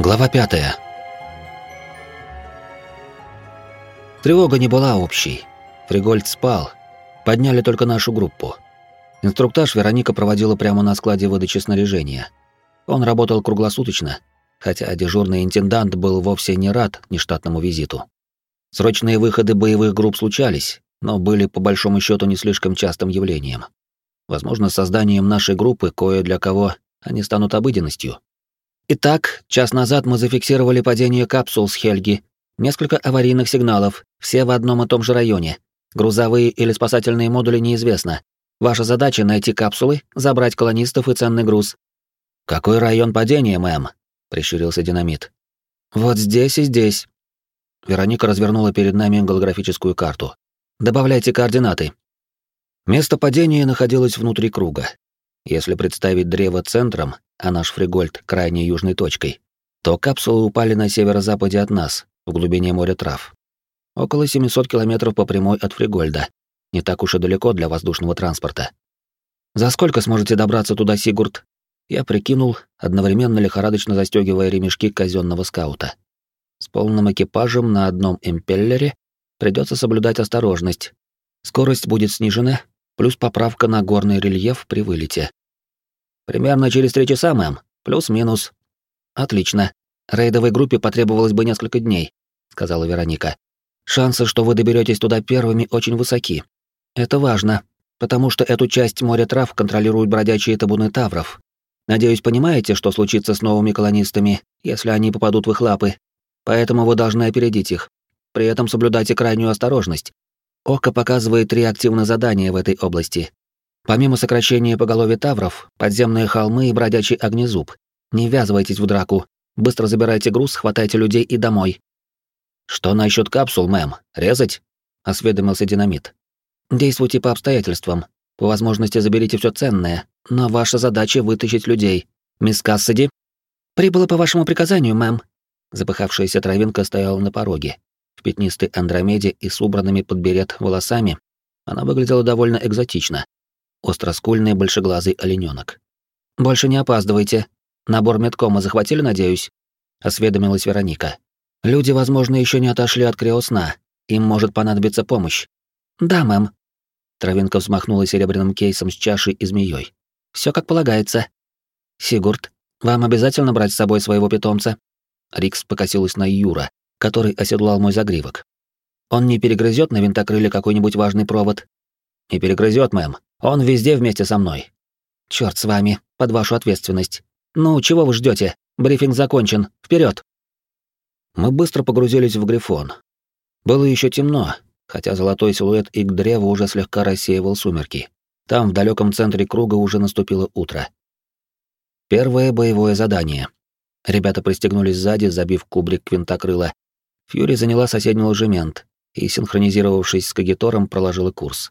Глава пятая. Тревога не была общей. Фригольд спал. Подняли только нашу группу. Инструктаж Вероника проводила прямо на складе выдачи снаряжения. Он работал круглосуточно, хотя дежурный интендант был вовсе не рад нештатному визиту. Срочные выходы боевых групп случались, но были по большому счету не слишком частым явлением. Возможно, созданием нашей группы кое для кого они станут обыденностью. Итак, час назад мы зафиксировали падение капсул с Хельги. Несколько аварийных сигналов, все в одном и том же районе. Грузовые или спасательные модули неизвестно. Ваша задача — найти капсулы, забрать колонистов и ценный груз. «Какой район падения, мэм?» — прищурился динамит. «Вот здесь и здесь». Вероника развернула перед нами голографическую карту. «Добавляйте координаты». Место падения находилось внутри круга. Если представить древо центром, а наш фригольд — крайней южной точкой, то капсулы упали на северо-западе от нас, в глубине моря трав. Около 700 километров по прямой от Фригольда. Не так уж и далеко для воздушного транспорта. «За сколько сможете добраться туда, Сигурд?» Я прикинул, одновременно лихорадочно застегивая ремешки казенного скаута. С полным экипажем на одном импеллере придется соблюдать осторожность. Скорость будет снижена, плюс поправка на горный рельеф при вылете. Примерно через три часа, мэм. Плюс-минус. Отлично. Рейдовой группе потребовалось бы несколько дней, сказала Вероника. Шансы, что вы доберетесь туда первыми, очень высоки. Это важно, потому что эту часть моря трав контролируют бродячие табуны тавров. Надеюсь, понимаете, что случится с новыми колонистами, если они попадут в их лапы. Поэтому вы должны опередить их. При этом соблюдайте крайнюю осторожность. Око показывает три активных задания в этой области. Помимо сокращения поголовья тавров, подземные холмы и бродячий огнезуб. Не ввязывайтесь в драку. Быстро забирайте груз, хватайте людей и домой. Что насчет капсул, мэм? Резать? осведомился динамит. Действуйте по обстоятельствам. По возможности заберите все ценное, но ваша задача вытащить людей. Мисс Кассиди? Прибыла по вашему приказанию, мэм. Запыхавшаяся травинка стояла на пороге. В пятнистой андромеде и с убранными под берет волосами она выглядела довольно экзотично остроскульный большеглазый олененок. «Больше не опаздывайте. Набор медкома захватили, надеюсь?» — осведомилась Вероника. «Люди, возможно, еще не отошли от криосна. Им может понадобиться помощь». «Да, мэм». Травинка взмахнула серебряным кейсом с чашей и змеей. Все как полагается. Сигурд, вам обязательно брать с собой своего питомца?» Рикс покосилась на Юра, который оседлал мой загривок. «Он не перегрызет на винтокрыле какой-нибудь важный провод?» «Не перегрызет, мэм. Он везде вместе со мной. Черт с вами, под вашу ответственность. Ну, чего вы ждете? Брифинг закончен. Вперед! Мы быстро погрузились в Грифон. Было еще темно, хотя золотой силуэт ик древа уже слегка рассеивал сумерки. Там, в далеком центре круга, уже наступило утро. Первое боевое задание. Ребята пристегнулись сзади, забив кубрик квинтокрыла. Фьюри заняла соседний ложемент и, синхронизировавшись с Кагитором, проложила курс.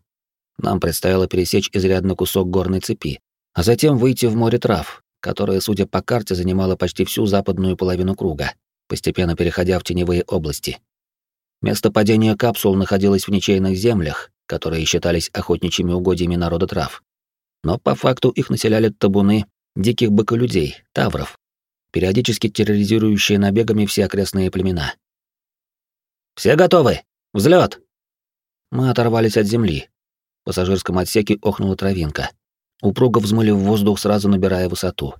Нам предстояло пересечь изрядно кусок горной цепи, а затем выйти в море трав, которое, судя по карте, занимало почти всю западную половину круга, постепенно переходя в теневые области. Место падения капсул находилось в ничейных землях, которые считались охотничьими угодьями народа трав. Но по факту их населяли табуны диких быколюдей, тавров, периодически терроризирующие набегами все окрестные племена. «Все готовы! Взлет! Мы оторвались от земли, пассажирском отсеке охнула травинка. Упруго взмыли в воздух, сразу набирая высоту.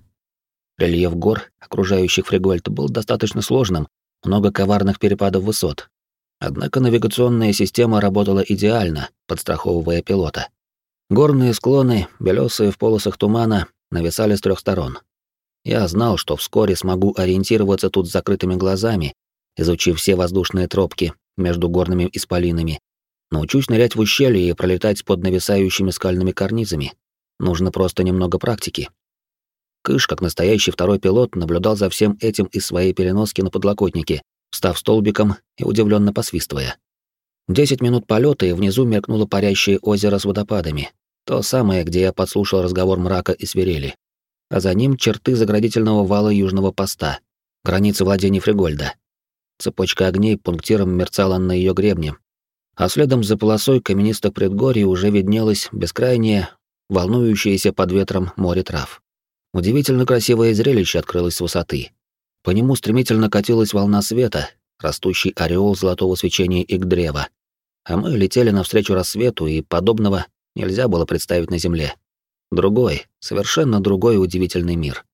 Рельеф гор, окружающих Фригольд, был достаточно сложным, много коварных перепадов высот. Однако навигационная система работала идеально, подстраховывая пилота. Горные склоны, белесые в полосах тумана, нависали с трех сторон. Я знал, что вскоре смогу ориентироваться тут с закрытыми глазами, изучив все воздушные тропки между горными исполинами, Научусь нырять в ущелье и пролетать под нависающими скальными карнизами. Нужно просто немного практики. Кыш, как настоящий второй пилот, наблюдал за всем этим из своей переноски на подлокотнике, встав столбиком и удивленно посвистывая. Десять минут полета, и внизу меркнуло парящее озеро с водопадами. То самое, где я подслушал разговор мрака и свирели. А за ним черты заградительного вала южного поста, границы владений Фригольда. Цепочка огней пунктиром мерцала на ее гребне, а следом за полосой каменистых предгорий уже виднелось бескрайнее, волнующееся под ветром море трав. Удивительно красивое зрелище открылось с высоты. По нему стремительно катилась волна света, растущий ореол золотого свечения и древа. А мы летели навстречу рассвету, и подобного нельзя было представить на Земле. Другой, совершенно другой удивительный мир.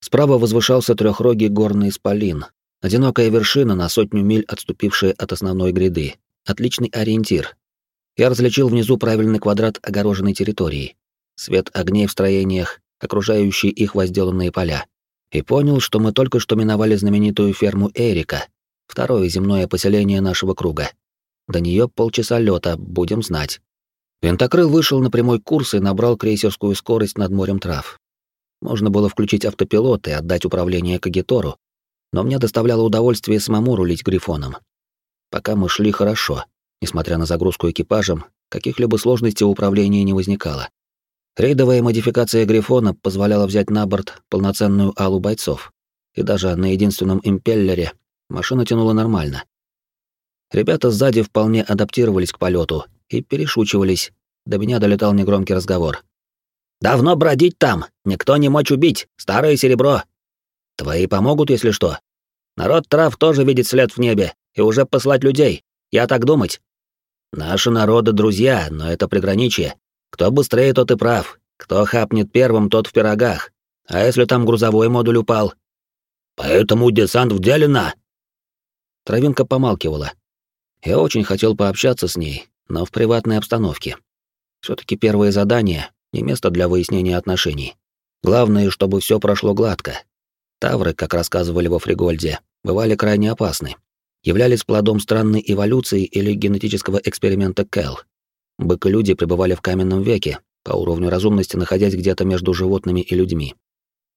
Справа возвышался трехрогий горный исполин, одинокая вершина на сотню миль отступившая от основной гряды. Отличный ориентир. Я различил внизу правильный квадрат огороженной территории. Свет огней в строениях, окружающие их возделанные поля. И понял, что мы только что миновали знаменитую ферму Эрика, второе земное поселение нашего круга. До нее полчаса лета, будем знать. Винтокрыл вышел на прямой курс и набрал крейсерскую скорость над морем трав. Можно было включить автопилот и отдать управление Кагитору, но мне доставляло удовольствие самому рулить Грифоном. Пока мы шли хорошо, несмотря на загрузку экипажем, каких-либо сложностей в управлении не возникало. Рейдовая модификация Грифона позволяла взять на борт полноценную алу бойцов, и даже на единственном импеллере машина тянула нормально. Ребята сзади вполне адаптировались к полету и перешучивались. До меня долетал негромкий разговор. «Давно бродить там, никто не мочь убить, старое серебро. Твои помогут, если что. Народ трав тоже видит след в небе, и уже послать людей, я так думать. Наши народы друзья, но это приграничье. Кто быстрее, тот и прав. Кто хапнет первым, тот в пирогах. А если там грузовой модуль упал? Поэтому десант в деле. Травинка помалкивала. Я очень хотел пообщаться с ней, но в приватной обстановке. все таки первое задание — не место для выяснения отношений. Главное, чтобы все прошло гладко. Тавры, как рассказывали во Фригольде, бывали крайне опасны. Являлись плодом странной эволюции или генетического эксперимента Кэл. Бык и люди пребывали в каменном веке, по уровню разумности находясь где-то между животными и людьми.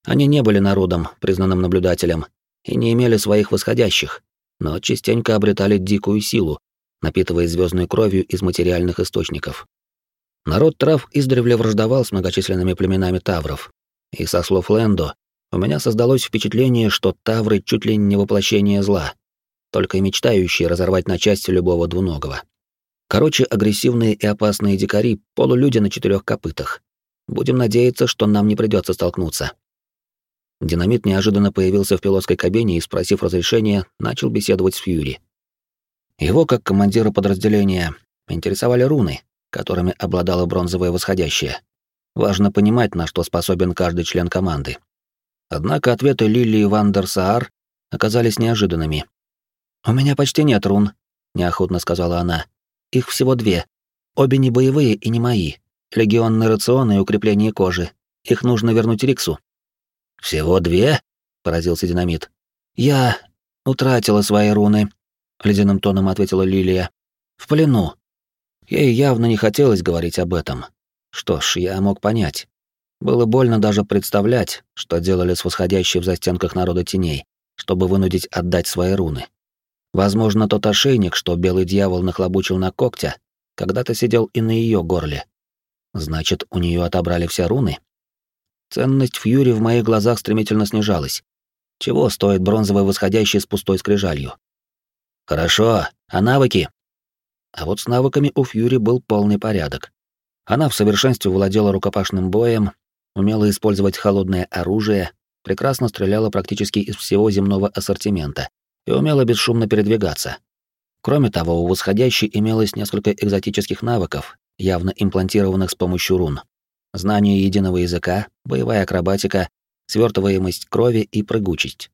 Они не были народом, признанным наблюдателем, и не имели своих восходящих, но частенько обретали дикую силу, напитывая звездной кровью из материальных источников. Народ трав издревле враждовал с многочисленными племенами тавров, и, со слов Лэндо, у меня создалось впечатление, что тавры чуть ли не воплощение зла, только и мечтающие разорвать на части любого двуногого. Короче, агрессивные и опасные дикари — полулюди на четырех копытах. Будем надеяться, что нам не придется столкнуться. Динамит неожиданно появился в пилотской кабине и, спросив разрешения, начал беседовать с Фьюри. Его, как командира подразделения, интересовали руны, которыми обладало бронзовое восходящее. Важно понимать, на что способен каждый член команды. Однако ответы Лилии Вандерсаар оказались неожиданными. «У меня почти нет рун», — неохотно сказала она. «Их всего две. Обе не боевые и не мои. Легионный рацион и укрепление кожи. Их нужно вернуть Риксу». «Всего две?» — поразился динамит. «Я утратила свои руны», — ледяным тоном ответила Лилия. «В плену». Ей явно не хотелось говорить об этом. Что ж, я мог понять. Было больно даже представлять, что делали с восходящей в застенках народа теней, чтобы вынудить отдать свои руны. Возможно, тот ошейник, что белый дьявол нахлобучил на когтя, когда-то сидел и на ее горле. Значит, у нее отобрали все руны? Ценность Фьюри в моих глазах стремительно снижалась. Чего стоит бронзовый восходящий с пустой скрижалью? Хорошо, а навыки? А вот с навыками у Фьюри был полный порядок. Она в совершенстве владела рукопашным боем, умела использовать холодное оружие, прекрасно стреляла практически из всего земного ассортимента, и умела бесшумно передвигаться. Кроме того, у восходящей имелось несколько экзотических навыков, явно имплантированных с помощью рун. Знание единого языка, боевая акробатика, свертываемость крови и прыгучесть.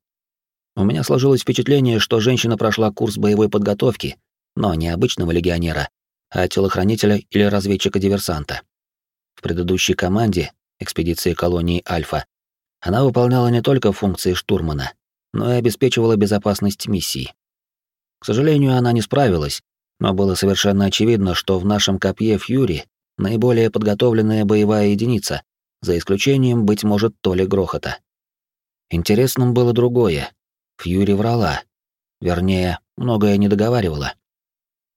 У меня сложилось впечатление, что женщина прошла курс боевой подготовки, но не обычного легионера, а телохранителя или разведчика-диверсанта. В предыдущей команде, экспедиции колонии Альфа, она выполняла не только функции штурмана, но и обеспечивала безопасность миссии. К сожалению, она не справилась, но было совершенно очевидно, что в нашем копье Фьюри наиболее подготовленная боевая единица, за исключением, быть может, Толи Грохота. Интересным было другое. Фьюри врала. Вернее, многое не договаривала.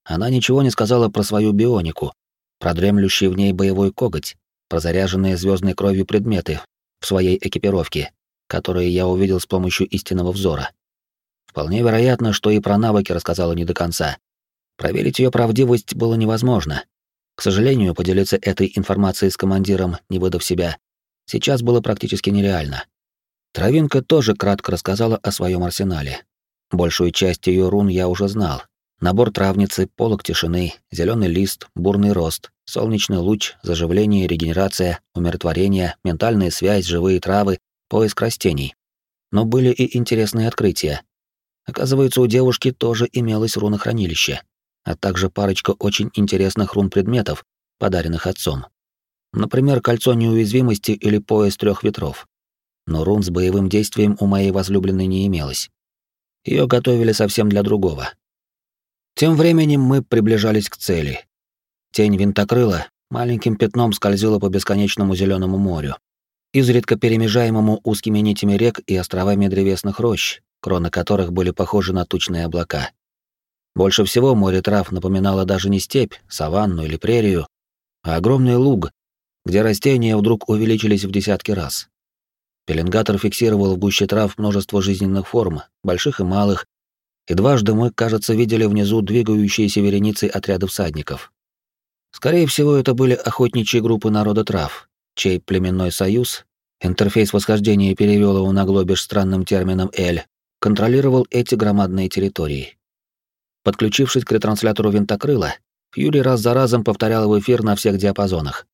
Она ничего не сказала про свою бионику, про дремлющий в ней боевой коготь, про заряженные звездной кровью предметы в своей экипировке, которые я увидел с помощью истинного взора. Вполне вероятно, что и про навыки рассказала не до конца. Проверить ее правдивость было невозможно. К сожалению, поделиться этой информацией с командиром, не выдав себя, сейчас было практически нереально. Травинка тоже кратко рассказала о своем арсенале. Большую часть ее рун я уже знал. Набор травницы, полок тишины, зеленый лист, бурный рост, солнечный луч, заживление, регенерация, умиротворение, ментальная связь, живые травы, поиск растений. Но были и интересные открытия. Оказывается, у девушки тоже имелось рунохранилище, а также парочка очень интересных рун-предметов, подаренных отцом. Например, кольцо неуязвимости или пояс трех ветров но рун с боевым действием у моей возлюбленной не имелось. Ее готовили совсем для другого. Тем временем мы приближались к цели. Тень винтокрыла маленьким пятном скользила по бесконечному зеленому морю, изредка перемежаемому узкими нитями рек и островами древесных рощ, кроны которых были похожи на тучные облака. Больше всего море трав напоминало даже не степь, саванну или прерию, а огромный луг, где растения вдруг увеличились в десятки раз. Пеленгатор фиксировал в гуще трав множество жизненных форм, больших и малых, и дважды мы, кажется, видели внизу двигающиеся вереницы отряда всадников. Скорее всего, это были охотничьи группы народа трав, чей племенной союз, интерфейс восхождения перевел его на глобиш странным термином «Эль», контролировал эти громадные территории. Подключившись к ретранслятору винтокрыла, Фьюри раз за разом повторял в эфир на всех диапазонах.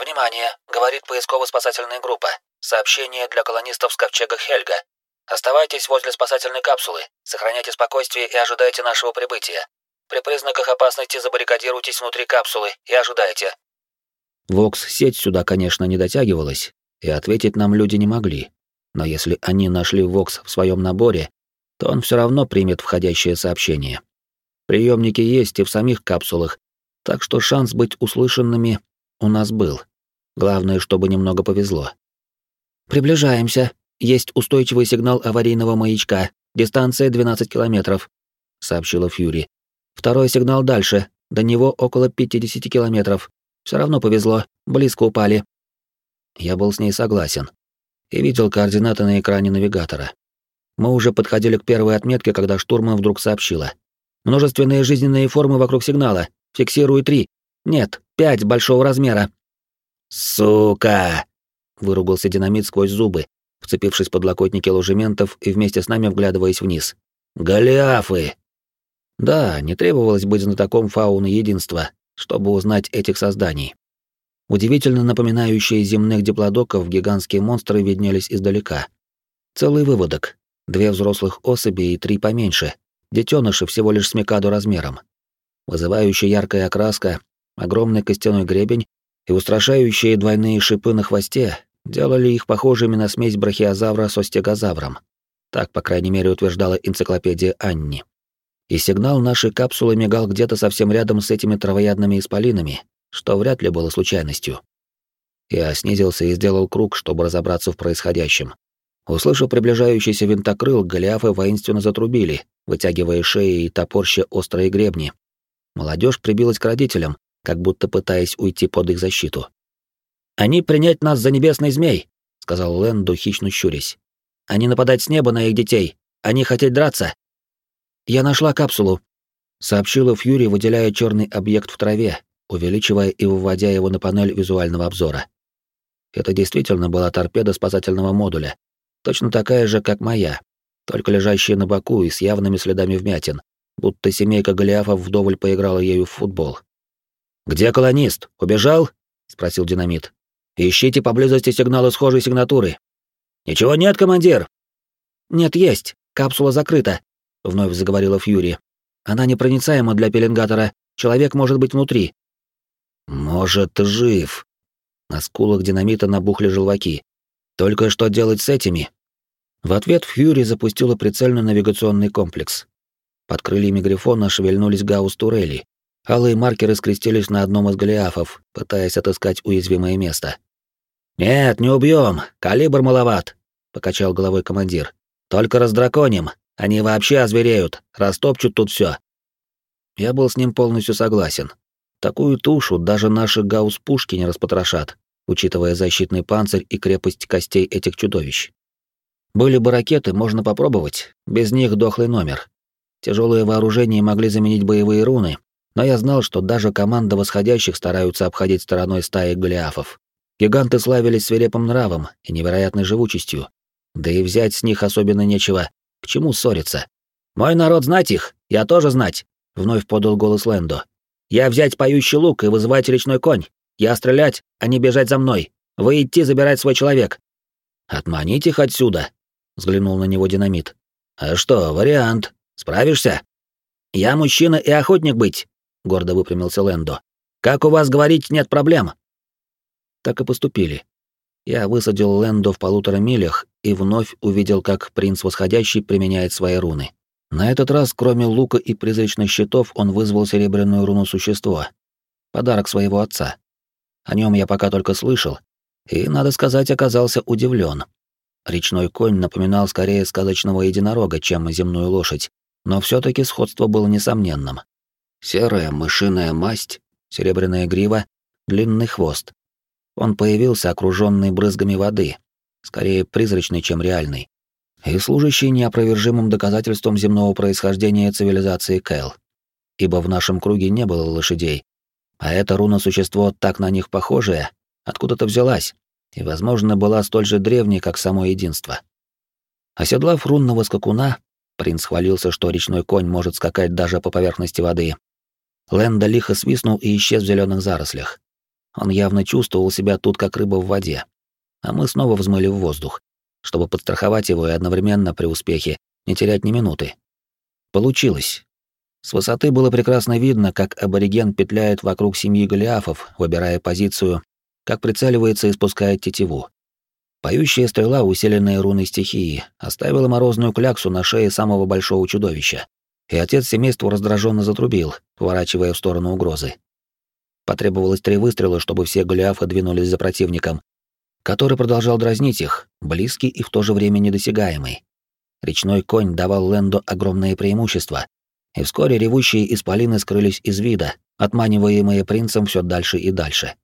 «Внимание!» — говорит поисково-спасательная группа. Сообщение для колонистов с ковчега Хельга. Оставайтесь возле спасательной капсулы, сохраняйте спокойствие и ожидайте нашего прибытия. При признаках опасности забаррикадируйтесь внутри капсулы и ожидайте. Вокс-сеть сюда, конечно, не дотягивалась, и ответить нам люди не могли. Но если они нашли Вокс в своем наборе, то он все равно примет входящее сообщение. Приемники есть и в самих капсулах, так что шанс быть услышанными у нас был. Главное, чтобы немного повезло. «Приближаемся. Есть устойчивый сигнал аварийного маячка. Дистанция 12 километров», — сообщила Фьюри. «Второй сигнал дальше. До него около 50 километров. Все равно повезло. Близко упали». Я был с ней согласен. И видел координаты на экране навигатора. Мы уже подходили к первой отметке, когда штурман вдруг сообщила. «Множественные жизненные формы вокруг сигнала. Фиксирую три. Нет, пять большого размера». «Сука!» выругался динамит сквозь зубы, вцепившись в подлокотники ложементов и вместе с нами вглядываясь вниз. «Голиафы!» Да, не требовалось быть знатоком фауны единства, чтобы узнать этих созданий. Удивительно напоминающие земных диплодоков гигантские монстры виднелись издалека. Целый выводок. Две взрослых особи и три поменьше. Детеныши всего лишь с мекаду размером. Вызывающая яркая окраска, огромный костяной гребень и устрашающие двойные шипы на хвосте делали их похожими на смесь брахиозавра со стегозавром. Так, по крайней мере, утверждала энциклопедия Анни. И сигнал нашей капсулы мигал где-то совсем рядом с этими травоядными исполинами, что вряд ли было случайностью. Я снизился и сделал круг, чтобы разобраться в происходящем. Услышав приближающийся винтокрыл, голиафы воинственно затрубили, вытягивая шеи и топорща острые гребни. Молодежь прибилась к родителям, как будто пытаясь уйти под их защиту. «Они принять нас за небесный змей», — сказал Лэнду, хищно щурясь. «Они нападать с неба на их детей. Они хотят драться». «Я нашла капсулу», — сообщила Фьюри, выделяя черный объект в траве, увеличивая и выводя его на панель визуального обзора. Это действительно была торпеда спасательного модуля, точно такая же, как моя, только лежащая на боку и с явными следами вмятин, будто семейка Голиафов вдоволь поиграла ею в футбол. «Где колонист? Убежал?» — спросил динамит. «Ищите поблизости сигналы схожей сигнатуры». «Ничего нет, командир?» «Нет, есть. Капсула закрыта», — вновь заговорила Фьюри. «Она непроницаема для пеленгатора. Человек может быть внутри». «Может, жив». На скулах динамита набухли желваки. «Только что делать с этими?» В ответ Фьюри запустила прицельный навигационный комплекс. Под крыльями Грифона шевельнулись гаусс-турели, Алые маркеры скрестились на одном из голиафов, пытаясь отыскать уязвимое место. «Нет, не убьем, калибр маловат», — покачал головой командир. «Только раздраконим, они вообще озвереют, растопчут тут все. Я был с ним полностью согласен. Такую тушу даже наши гаусс-пушки не распотрошат, учитывая защитный панцирь и крепость костей этих чудовищ. Были бы ракеты, можно попробовать, без них дохлый номер. Тяжелые вооружения могли заменить боевые руны, но я знал, что даже команда восходящих стараются обходить стороной стаи голиафов. Гиганты славились свирепым нравом и невероятной живучестью. Да и взять с них особенно нечего. К чему ссориться? Мой народ знать их, я тоже знать, вновь подал голос Лэндо. Я взять поющий лук и вызывать речной конь. Я стрелять, а не бежать за мной. Вы идти забирать свой человек. Отманить их отсюда, взглянул на него динамит. А что, вариант. Справишься? Я мужчина и охотник быть, гордо выпрямился Лэндо. Как у вас говорить, нет проблем. Так и поступили. Я высадил Лэндо в полутора милях и вновь увидел, как принц Восходящий применяет свои руны. На этот раз, кроме лука и призрачных щитов, он вызвал серебряную руну существа. Подарок своего отца. О нем я пока только слышал, и, надо сказать, оказался удивлен. Речной конь напоминал скорее сказочного единорога, чем земную лошадь, но все таки сходство было несомненным. Серая мышиная масть, серебряная грива, длинный хвост. Он появился окруженный брызгами воды, скорее призрачный, чем реальный, и служащий неопровержимым доказательством земного происхождения цивилизации Кэл. Ибо в нашем круге не было лошадей, а это руна-существо так на них похожее, откуда-то взялась, и, возможно, была столь же древней, как само единство. Оседлав рунного скакуна, принц хвалился, что речной конь может скакать даже по поверхности воды. Лэнда лихо свистнул и исчез в зеленых зарослях. Он явно чувствовал себя тут как рыба в воде. А мы снова взмыли в воздух, чтобы подстраховать его и одновременно при успехе не терять ни минуты. Получилось. С высоты было прекрасно видно, как абориген петляет вокруг семьи Голиафов, выбирая позицию, как прицеливается и спускает тетиву. Поющая стрела, усиленная руной стихии, оставила морозную кляксу на шее самого большого чудовища. И отец семейства раздраженно затрубил, поворачивая в сторону угрозы. Потребовалось три выстрела, чтобы все голиафы двинулись за противником, который продолжал дразнить их, близкий и в то же время недосягаемый. Речной конь давал Лэнду огромное преимущество, и вскоре ревущие исполины скрылись из вида, отманиваемые принцем все дальше и дальше.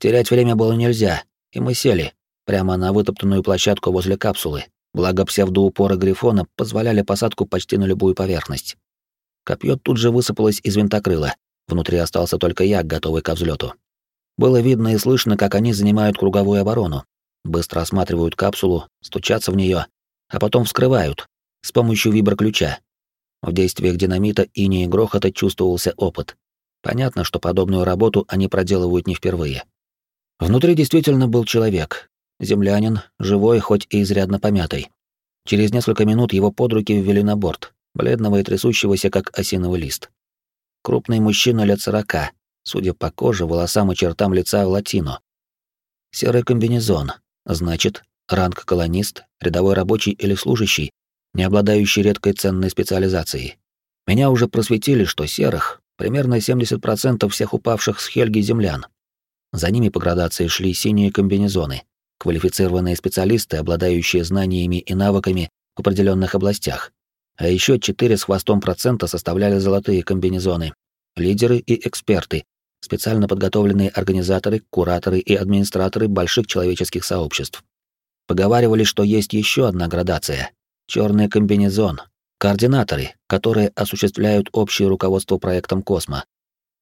Терять время было нельзя, и мы сели, прямо на вытоптанную площадку возле капсулы, благо псевдоупоры Грифона позволяли посадку почти на любую поверхность. Копье тут же высыпалось из винтокрыла, Внутри остался только я, готовый ко взлету. Было видно и слышно, как они занимают круговую оборону, быстро осматривают капсулу, стучатся в нее, а потом вскрывают с помощью виброключа. В действиях динамита и не грохота чувствовался опыт. Понятно, что подобную работу они проделывают не впервые. Внутри действительно был человек, землянин, живой, хоть и изрядно помятый. Через несколько минут его под руки ввели на борт, бледного и трясущегося, как осиновый лист. Крупный мужчина лет сорока, судя по коже, волосам и чертам лица латино. Серый комбинезон, значит, ранг колонист, рядовой рабочий или служащий, не обладающий редкой ценной специализацией. Меня уже просветили, что серых примерно 70% всех упавших с Хельги землян. За ними по градации шли синие комбинезоны, квалифицированные специалисты, обладающие знаниями и навыками в определенных областях. А еще четыре с хвостом процента составляли золотые комбинезоны, лидеры и эксперты, специально подготовленные организаторы, кураторы и администраторы больших человеческих сообществ. Поговаривали, что есть еще одна градация — черный комбинезон, координаторы, которые осуществляют общее руководство проектом «Космо».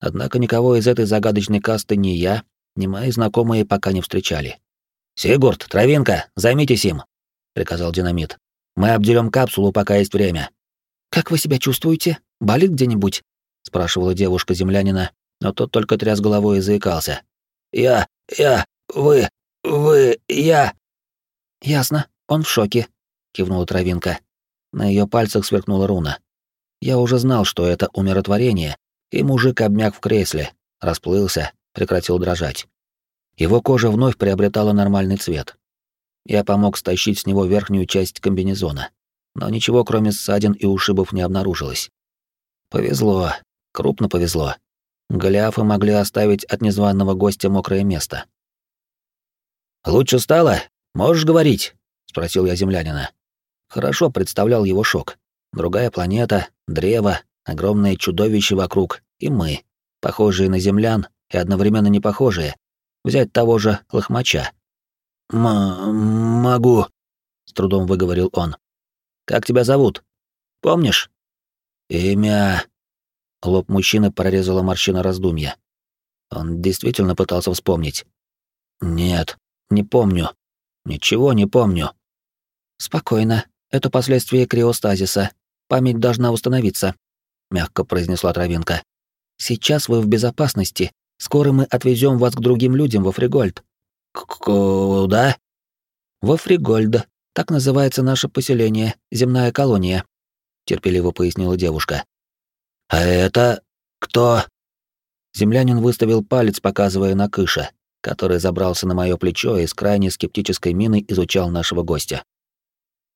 Однако никого из этой загадочной касты ни я, ни мои знакомые пока не встречали. «Сигурд, Травинка, займитесь им!» — приказал динамит. Мы обделим капсулу, пока есть время. Как вы себя чувствуете? Болит где-нибудь? спрашивала девушка землянина, но тот только тряс головой и заикался. Я, я, вы, вы, я. Ясно, он в шоке, кивнула Травинка. На ее пальцах сверкнула руна. Я уже знал, что это умиротворение, и мужик обмяк в кресле, расплылся, прекратил дрожать. Его кожа вновь приобретала нормальный цвет. Я помог стащить с него верхнюю часть комбинезона, но ничего кроме ссадин и ушибов не обнаружилось. Повезло, крупно повезло. Голиафы могли оставить от незваного гостя мокрое место. «Лучше стало? Можешь говорить?» — спросил я землянина. Хорошо представлял его шок. Другая планета, древо, огромное чудовище вокруг, и мы, похожие на землян и одновременно не похожие. Взять того же лохмача. Могу, с трудом выговорил он. Как тебя зовут? Помнишь? Имя. Лоб мужчины прорезала морщина раздумья. Он действительно пытался вспомнить. Нет, не помню. Ничего не помню. Спокойно. Это последствия криостазиса. Память должна установиться, мягко произнесла Травинка. Сейчас вы в безопасности. Скоро мы отвезем вас к другим людям во Фригольд. Куда? Во Фригольд. Так называется наше поселение, земная колония, терпеливо пояснила девушка. А это кто? Землянин выставил палец, показывая на Кыша, который забрался на мое плечо и с крайне скептической миной изучал нашего гостя.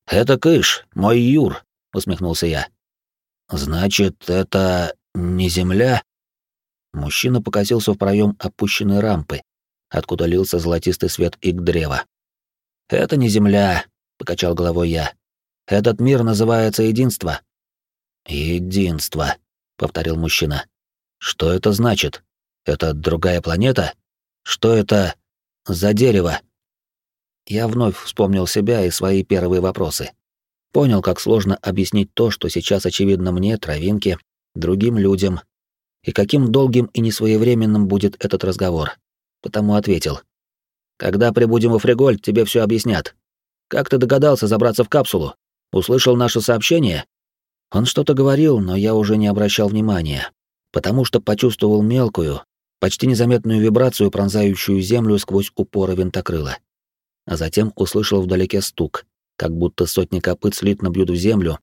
«Это Кыш, мой Юр», — усмехнулся я. «Значит, это не земля?» Мужчина покосился в проем опущенной рампы, откуда лился золотистый свет ик древа. «Это не земля», — покачал головой я. «Этот мир называется Единство». «Единство», — повторил мужчина. «Что это значит? Это другая планета? Что это за дерево?» Я вновь вспомнил себя и свои первые вопросы. Понял, как сложно объяснить то, что сейчас очевидно мне, травинке, другим людям, и каким долгим и несвоевременным будет этот разговор. Потому ответил. «Когда прибудем во Фригольд, тебе все объяснят. Как ты догадался забраться в капсулу? Услышал наше сообщение?» Он что-то говорил, но я уже не обращал внимания, потому что почувствовал мелкую, почти незаметную вибрацию, пронзающую землю сквозь упоры винтокрыла. А затем услышал вдалеке стук, как будто сотни копыт слитно бьют в землю,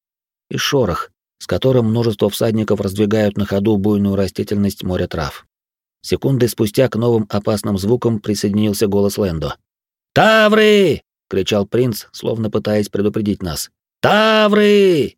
и шорох, с которым множество всадников раздвигают на ходу буйную растительность моря трав. Секунды спустя к новым опасным звукам присоединился голос Лэндо. «Тавры!» — кричал принц, словно пытаясь предупредить нас. «Тавры!»